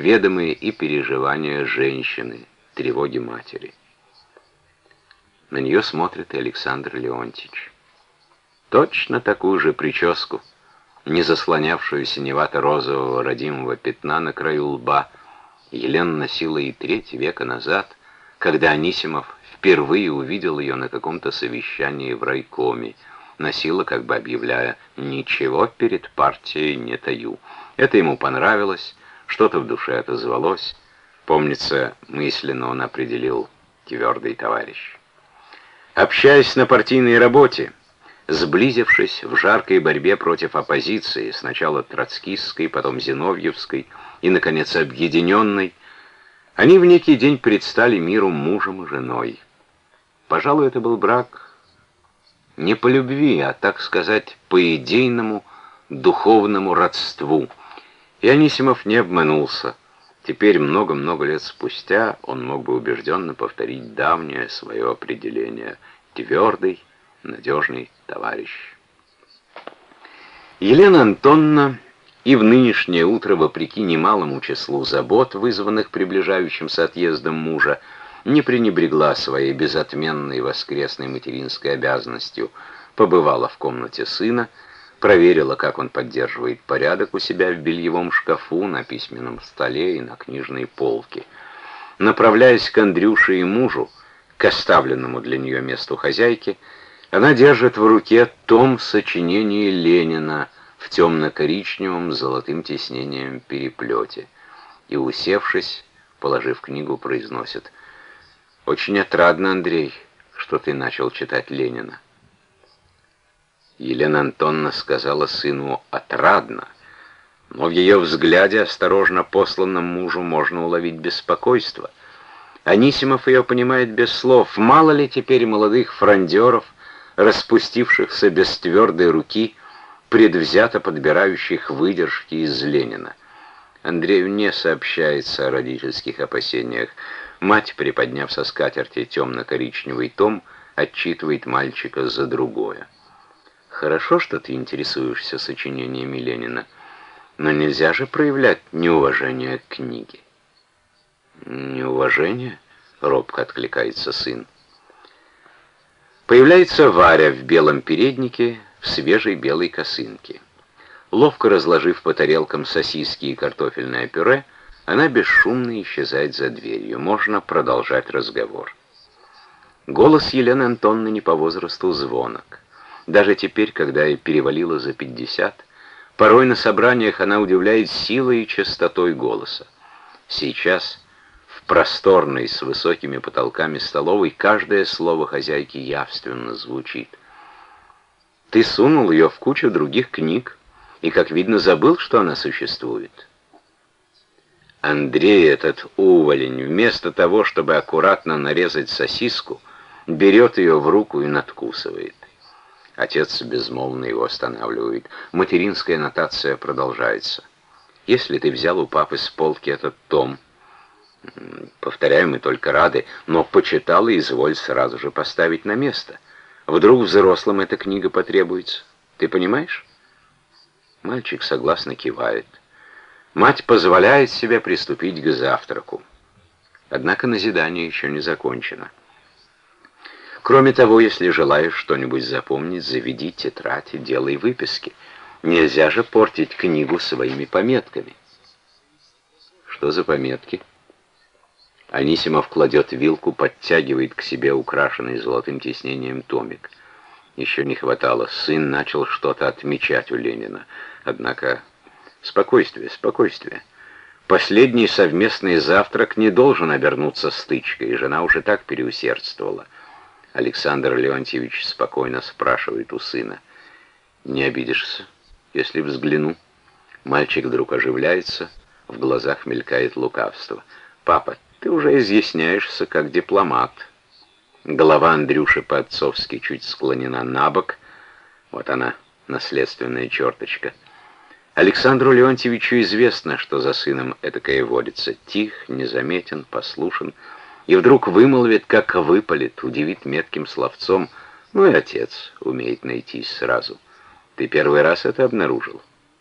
ведомые и переживания женщины, тревоги матери. На нее смотрит и Александр Леонтьевич. Точно такую же прическу, не заслонявшую синевато-розового родимого пятна на краю лба, Елена носила и треть века назад, когда Анисимов впервые увидел ее на каком-то совещании в райкоме, носила, как бы объявляя, «ничего перед партией не таю». Это ему понравилось, что-то в душе отозвалось. Помнится, мысленно он определил «твердый товарищ». Общаясь на партийной работе, сблизившись в жаркой борьбе против оппозиции, сначала троцкистской, потом зиновьевской и, наконец, объединенной, они в некий день предстали миру мужем и женой. Пожалуй, это был брак не по любви, а, так сказать, по идейному, духовному родству. И Анисимов не обманулся. Теперь, много-много лет спустя, он мог бы убежденно повторить давнее свое определение «твердый, надежный товарищ». Елена Антонна и в нынешнее утро, вопреки немалому числу забот, вызванных приближающимся отъездом мужа, не пренебрегла своей безотменной воскресной материнской обязанностью, побывала в комнате сына, проверила, как он поддерживает порядок у себя в бельевом шкафу, на письменном столе и на книжной полке. Направляясь к Андрюше и мужу, к оставленному для нее месту хозяйки, она держит в руке том сочинения Ленина в темно-коричневом золотым тиснением переплете и, усевшись, положив книгу, произносит «Очень отрадно, Андрей, что ты начал читать Ленина». Елена Антонна сказала сыну «отрадно», но в ее взгляде, осторожно посланном мужу, можно уловить беспокойство. Анисимов ее понимает без слов. Мало ли теперь молодых фрондеров, распустившихся без твердой руки, предвзято подбирающих выдержки из Ленина. Андрею не сообщается о родительских опасениях. Мать, приподняв со скатерти темно-коричневый том, отчитывает мальчика за другое. Хорошо, что ты интересуешься сочинениями Ленина, но нельзя же проявлять неуважение к книге. Неуважение? Робко откликается сын. Появляется Варя в белом переднике, в свежей белой косынке. Ловко разложив по тарелкам сосиски и картофельное пюре, она бесшумно исчезает за дверью. Можно продолжать разговор. Голос Елены Антонны не по возрасту звонок. Даже теперь, когда ей перевалило за пятьдесят, порой на собраниях она удивляет силой и частотой голоса. Сейчас в просторной с высокими потолками столовой каждое слово хозяйки явственно звучит. Ты сунул ее в кучу других книг и, как видно, забыл, что она существует. Андрей, этот уволень, вместо того, чтобы аккуратно нарезать сосиску, берет ее в руку и надкусывает. Отец безмолвно его останавливает. Материнская нотация продолжается. Если ты взял у папы с полки этот том, повторяю, мы только рады, но почитал и изволь сразу же поставить на место. Вдруг взрослым эта книга потребуется. Ты понимаешь? Мальчик согласно кивает. Мать позволяет себе приступить к завтраку. Однако назидание еще не закончено. Кроме того, если желаешь что-нибудь запомнить, заведи тетрадь и делай выписки. Нельзя же портить книгу своими пометками. Что за пометки? Анисимов кладет вилку, подтягивает к себе украшенный золотым тиснением томик. Еще не хватало. Сын начал что-то отмечать у Ленина. Однако спокойствие, спокойствие. Последний совместный завтрак не должен обернуться стычкой, и жена уже так переусердствовала. Александр Леонтьевич спокойно спрашивает у сына. «Не обидишься, если взгляну?» Мальчик вдруг оживляется, в глазах мелькает лукавство. «Папа, ты уже изъясняешься как дипломат». Голова Андрюши по-отцовски чуть склонена на бок. Вот она, наследственная черточка. Александру Леонтьевичу известно, что за сыном этакое водится. Тих, незаметен, послушен, и вдруг вымолвит, как выпалит, удивит метким словцом. Ну и отец умеет найтись сразу. Ты первый раз это обнаружил.